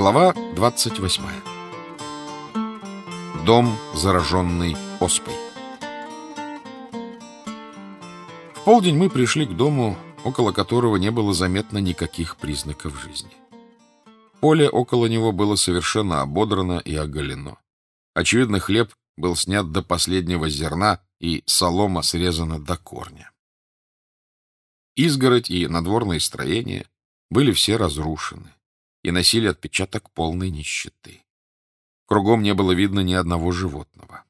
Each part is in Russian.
Глава 28. Дом, зараженный оспой. В полдень мы пришли к дому, около которого не было заметно никаких признаков жизни. Поле около него было совершенно ободрано и оголено. Очевидно, хлеб был снят до последнего зерна, и солома срезана до корня. Изгородь и надворные строения были все разрушены и носили отпечаток полной нищеты. Кругом не было видно ни одного животного.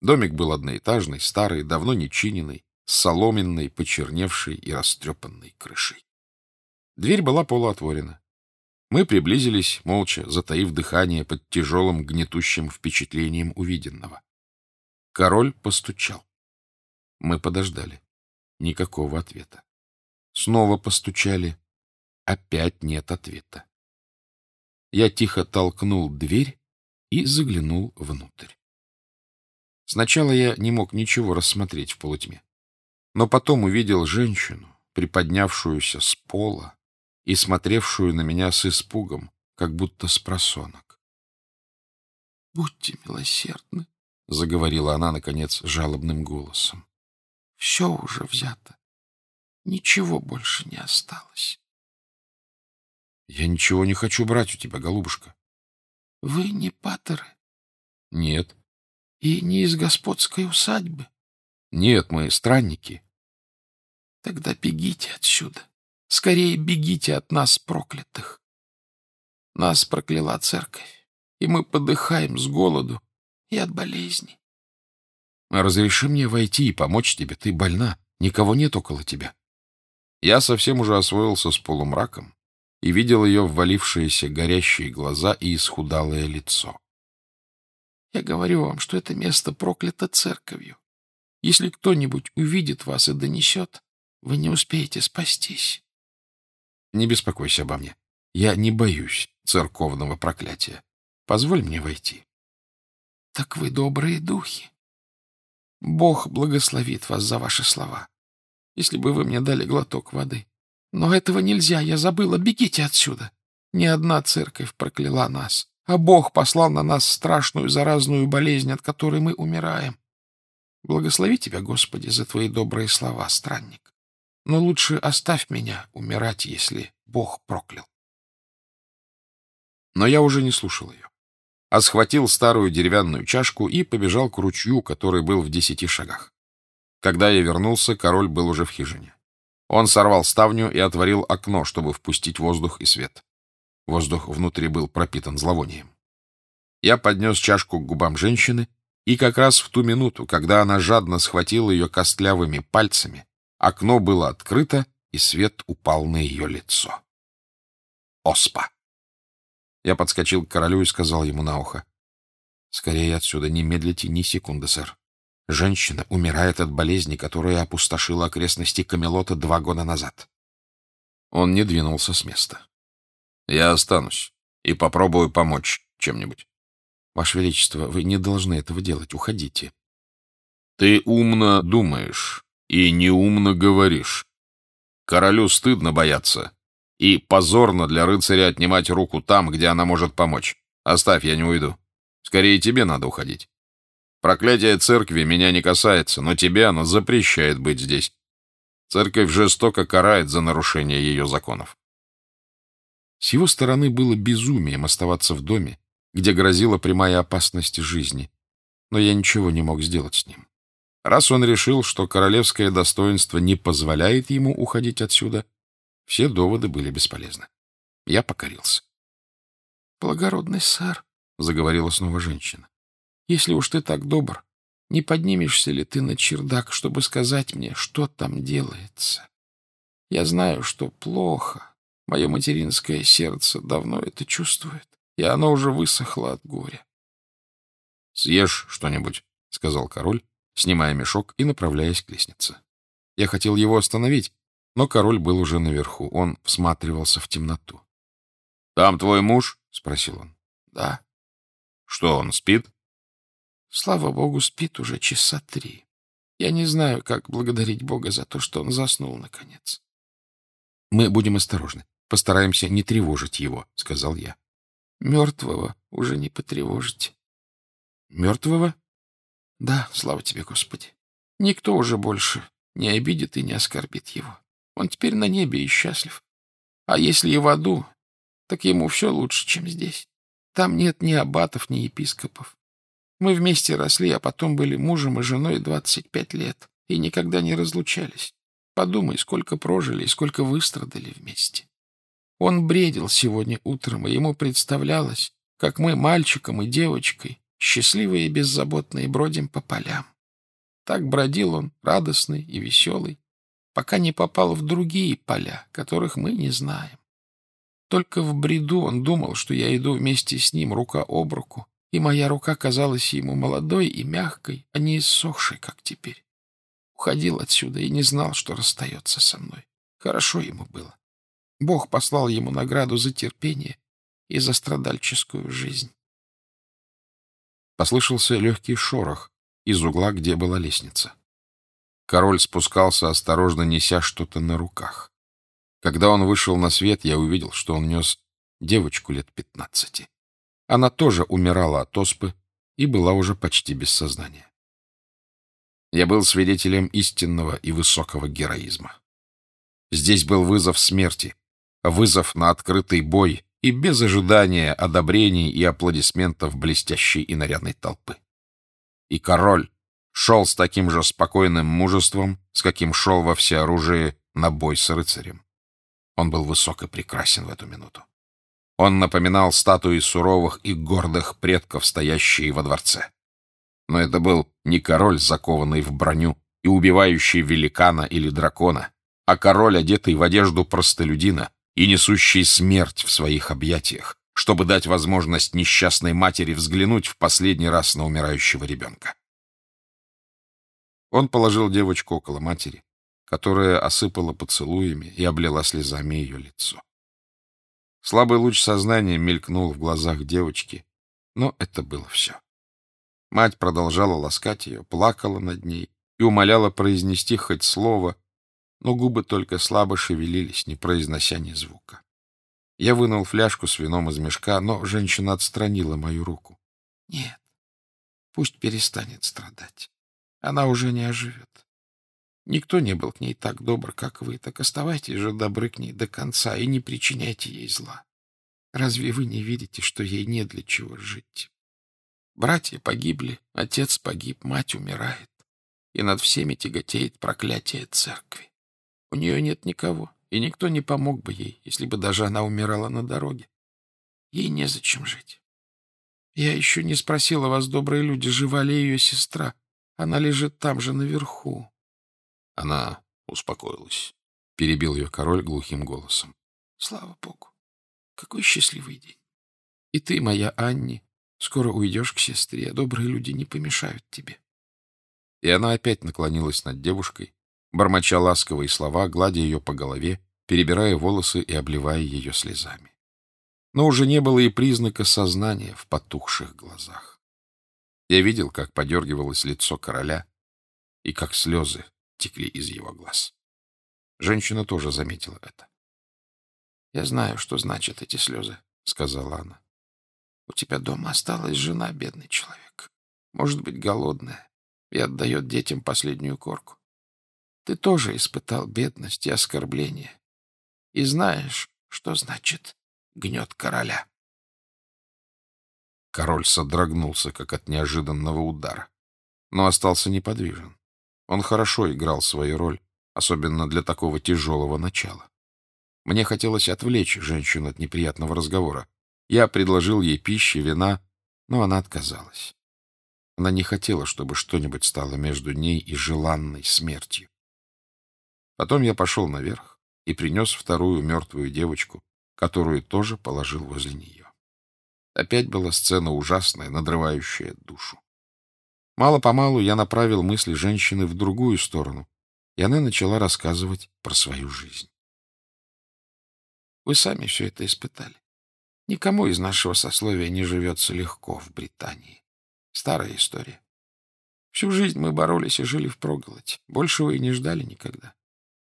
Домик был одноэтажный, старый, давно не чиненный, с соломенной, почерневшей и растрепанной крышей. Дверь была полуотворена. Мы приблизились, молча, затаив дыхание под тяжелым гнетущим впечатлением увиденного. Король постучал. Мы подождали. Никакого ответа. Снова постучали. Опять нет ответа. Я тихо толкнул дверь и заглянул внутрь. Сначала я не мог ничего рассмотреть в полутьме, но потом увидел женщину, приподнявшуюся с пола и смотревшую на меня с испугом, как будто с просонок. — Будьте милосердны, — заговорила она, наконец, жалобным голосом. — Все уже взято. Ничего больше не осталось. — Я ничего не хочу брать у тебя, голубушка. — Вы не патеры? — Нет. — И не из господской усадьбы? — Нет, мы странники. — Тогда бегите отсюда. Скорее бегите от нас, проклятых. Нас прокляла церковь, и мы подыхаем с голоду и от болезни. — Разреши мне войти и помочь тебе, ты больна, никого нет около тебя. Я совсем уже освоился с полумраком и видел ее ввалившиеся горящие глаза и исхудалое лицо. Я говорю вам, что это место проклято церковью. Если кто-нибудь увидит вас и донесет, вы не успеете спастись. Не беспокойся обо мне. Я не боюсь церковного проклятия. Позволь мне войти. Так вы добрые духи. Бог благословит вас за ваши слова. Если бы вы мне дали глоток воды. Но этого нельзя, я забыла. Бегите отсюда. Ни одна церковь прокляла нас, а Бог послал на нас страшную заразную болезнь, от которой мы умираем. Благослови тебя, Господи, за твои добрые слова, странник. Но лучше оставь меня умирать, если Бог проклял. Но я уже не слушал ее, а схватил старую деревянную чашку и побежал к ручью, который был в десяти шагах. Когда я вернулся, король был уже в хижине. Он сорвал ставню и отворил окно, чтобы впустить воздух и свет. Воздух внутри был пропитан зловонием. Я поднес чашку к губам женщины, и как раз в ту минуту, когда она жадно схватила ее костлявыми пальцами, окно было открыто, и свет упал на ее лицо. Оспа! Я подскочил к королю и сказал ему на ухо. — Скорее отсюда, не медлите ни секунды, сэр. Женщина умирает от болезни, которая опустошила окрестности Камелота два года назад. Он не двинулся с места. — Я останусь и попробую помочь чем-нибудь. — Ваше Величество, вы не должны этого делать. Уходите. — Ты умно думаешь и неумно говоришь. Королю стыдно бояться, и позорно для рыцаря отнимать руку там, где она может помочь. Оставь, я не уйду. Скорее тебе надо уходить. Проклятие церкви меня не касается, но тебе оно запрещает быть здесь. Церковь жестоко карает за нарушение ее законов. С его стороны было безумием оставаться в доме, где грозила прямая опасность жизни, но я ничего не мог сделать с ним. Раз он решил, что королевское достоинство не позволяет ему уходить отсюда, все доводы были бесполезны. Я покорился. — Благородный сэр, — заговорила снова женщина, если уж ты так добр, не поднимешься ли ты на чердак, чтобы сказать мне, что там делается? Я знаю, что плохо. Мое материнское сердце давно это чувствует, и оно уже высохло от горя. — Съешь что-нибудь, — сказал король, снимая мешок и направляясь к лестнице. Я хотел его остановить, но король был уже наверху. Он всматривался в темноту. — Там твой муж? — спросил он. — Да. — Что, он спит? Слава богу, спит уже часа три. Я не знаю, как благодарить Бога за то, что он заснул наконец. — Мы будем осторожны. Постараемся не тревожить его, — сказал я. Мертвого уже не потревожить. Мертвого? Да, слава тебе, Господи. Никто уже больше не обидит и не оскорбит его. Он теперь на небе и счастлив. А если и в аду, так ему все лучше, чем здесь. Там нет ни аббатов, ни епископов. Мы вместе росли, а потом были мужем и женой 25 лет и никогда не разлучались. Подумай, сколько прожили и сколько выстрадали вместе. Он бредил сегодня утром, и ему представлялось, как мы мальчиком и девочкой, счастливые и беззаботные, бродим по полям. Так бродил он, радостный и веселый, пока не попал в другие поля, которых мы не знаем. Только в бреду он думал, что я иду вместе с ним рука об руку, и моя рука казалась ему молодой и мягкой, а не иссохшей, как теперь. Уходил отсюда и не знал, что расстается со мной. Хорошо ему было. Бог послал ему награду за терпение и за страдальческую жизнь. Послышался легкий шорох из угла, где была лестница. Король спускался, осторожно неся что-то на руках. Когда он вышел на свет, я увидел, что он нес девочку лет пятнадцати. Она тоже умирала от оспы и была уже почти без сознания. Я был свидетелем истинного и высокого героизма. Здесь был вызов смерти, вызов на открытый бой и без ожидания одобрений и аплодисментов блестящей и нарядной толпы. И король шел с таким же спокойным мужеством, с каким шел во всеоружии на бой с рыцарем. Он был высок и прекрасен в эту минуту. Он напоминал статуи суровых и гордых предков, стоящие во дворце. Но это был не король, закованный в броню и убивающий великана или дракона, а король, одетый в одежду простолюдина и несущий смерть в своих объятиях, чтобы дать возможность несчастной матери взглянуть в последний раз на умирающего ребенка. Он положил девочку около матери, которая осыпала поцелуями и облила слезами ее лицо. Слабый луч сознания мелькнул в глазах девочки, но это было все. Мать продолжала ласкать ее, плакала над ней и умоляла произнести хоть слово, но губы только слабо шевелились, не произнося ни звука. Я вынул фляжку с вином из мешка, но женщина отстранила мою руку. — Нет, пусть перестанет страдать. Она уже не оживет. Никто не был к ней так добр, как вы, так оставайтесь же добры к ней до конца и не причиняйте ей зла. Разве вы не видите, что ей не для чего жить? Братья погибли, отец погиб, мать умирает, и над всеми тяготеет проклятие церкви. У нее нет никого, и никто не помог бы ей, если бы даже она умирала на дороге. Ей незачем жить. Я еще не спросила вас, добрые люди, жива ли ее сестра. Она лежит там же наверху. Она успокоилась. Перебил ее король глухим голосом. Слава Богу! Какой счастливый день! И ты, моя Анни, скоро уйдешь к сестре. Добрые люди не помешают тебе. И она опять наклонилась над девушкой, бормоча ласковые слова, гладя ее по голове, перебирая волосы и обливая ее слезами. Но уже не было и признака сознания в потухших глазах. Я видел, как подергивалось лицо короля и как слезы текли из его глаз. Женщина тоже заметила это. — Я знаю, что значат эти слезы, — сказала она. — У тебя дома осталась жена, бедный человек. Может быть, голодная, и отдает детям последнюю корку. Ты тоже испытал бедность и оскорбление. И знаешь, что значит гнет короля. Король содрогнулся, как от неожиданного удара, но остался неподвижен. Он хорошо играл свою роль, особенно для такого тяжелого начала. Мне хотелось отвлечь женщину от неприятного разговора. Я предложил ей пищи, вина, но она отказалась. Она не хотела, чтобы что-нибудь стало между ней и желанной смертью. Потом я пошел наверх и принес вторую мертвую девочку, которую тоже положил возле нее. Опять была сцена ужасная, надрывающая душу. Мало-помалу я направил мысли женщины в другую сторону, и она начала рассказывать про свою жизнь. Вы сами все это испытали. Никому из нашего сословия не живется легко в Британии. Старая история. Всю жизнь мы боролись и жили впроголодь. Большего и не ждали никогда.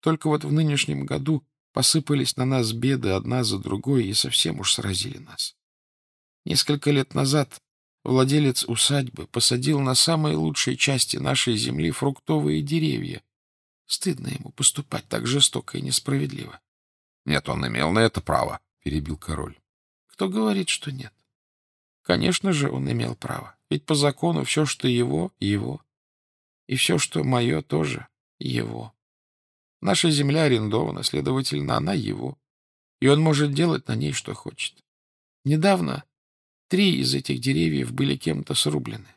Только вот в нынешнем году посыпались на нас беды одна за другой и совсем уж сразили нас. Несколько лет назад владелец усадьбы посадил на самые лучшие части нашей земли фруктовые деревья. Стыдно ему поступать так жестоко и несправедливо. — Нет, он имел на это право, — перебил король. — Кто говорит, что нет? Конечно же, он имел право. Ведь по закону все, что его, его. И все, что мое, тоже его. Наша земля арендована, следовательно, она его. И он может делать на ней, что хочет. Недавно три из этих деревьев были кем-то срублены.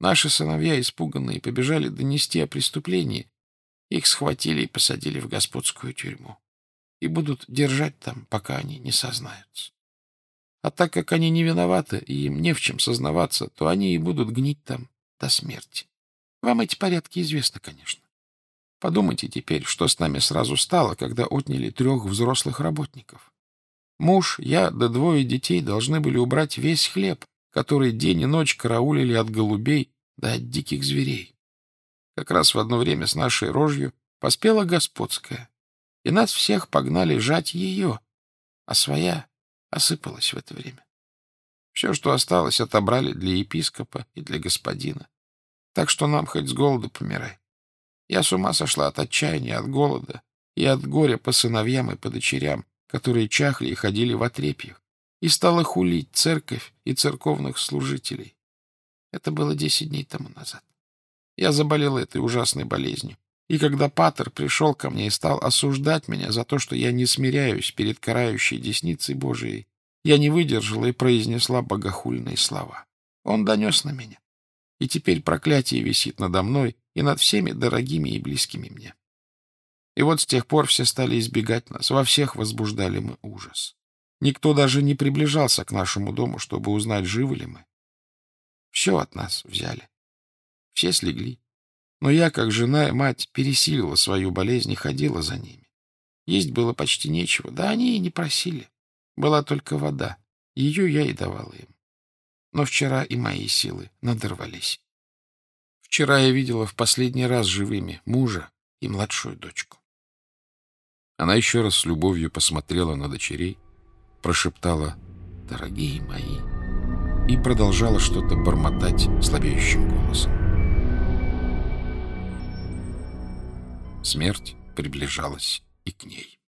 Наши сыновья, испуганные, побежали донести о преступлении. Их схватили и посадили в господскую тюрьму. И будут держать там, пока они не сознаются. А так как они не виноваты и им не в чем сознаваться, то они и будут гнить там до смерти. Вам эти порядки известны, конечно. Подумайте теперь, что с нами сразу стало, когда отняли трех взрослых работников. Муж, я да двое детей должны были убрать весь хлеб, который день и ночь караулили от голубей да от диких зверей. Как раз в одно время с нашей рожью поспела господская, и нас всех погнали жать ее, а своя осыпалась в это время. Все, что осталось, отобрали для епископа и для господина. Так что нам хоть с голода помирай. Я с ума сошла от отчаяния, от голода и от горя по сыновьям и по дочерям, которые чахли и ходили в отрепьях, и стала хулить церковь и церковных служителей. Это было десять дней тому назад. Я заболела этой ужасной болезнью, и когда Патер пришел ко мне и стал осуждать меня за то, что я не смиряюсь перед карающей десницей Божией, я не выдержала и произнесла богохульные слова. Он донес на меня. И теперь проклятие висит надо мной и над всеми дорогими и близкими мне. И вот с тех пор все стали избегать нас, во всех возбуждали мы ужас. Никто даже не приближался к нашему дому, чтобы узнать, живы ли мы. Все от нас взяли. Все слегли. Но я, как жена и мать, пересилила свою болезнь и ходила за ними. Есть было почти нечего, да они и не просили. Была только вода, ее я и давала им. Но вчера и мои силы надорвались. Вчера я видела в последний раз живыми мужа и младшую дочку. Она еще раз с любовью посмотрела на дочерей, прошептала «Дорогие мои» и продолжала что-то бормотать слабеющим голосом. Смерть приближалась и к ней.